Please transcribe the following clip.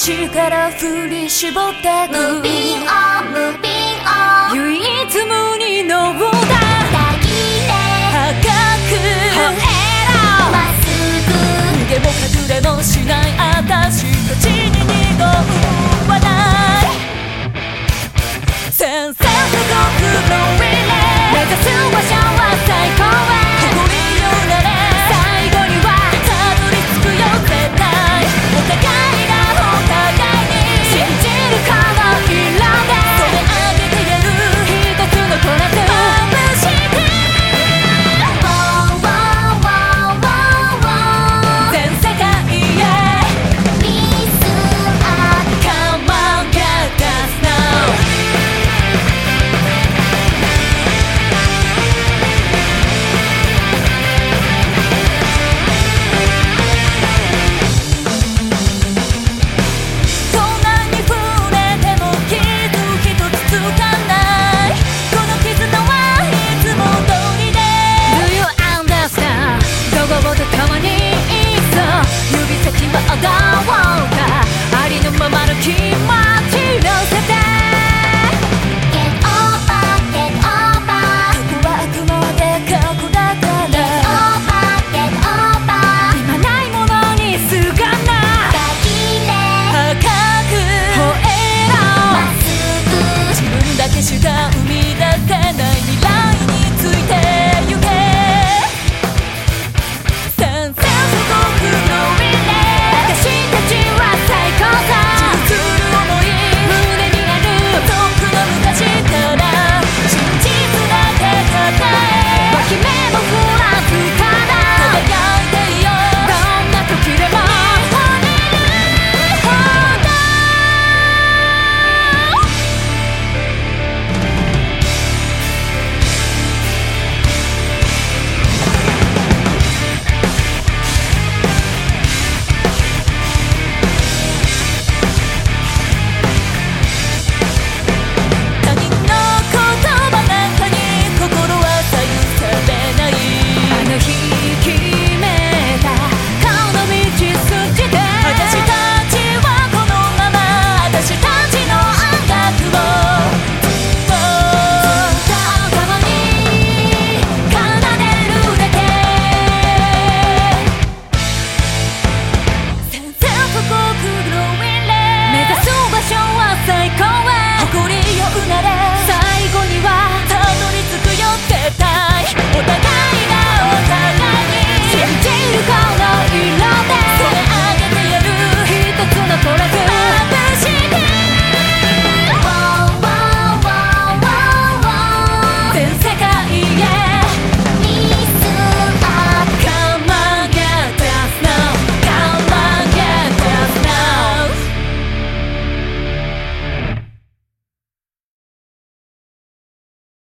振り絞ったムービーオムが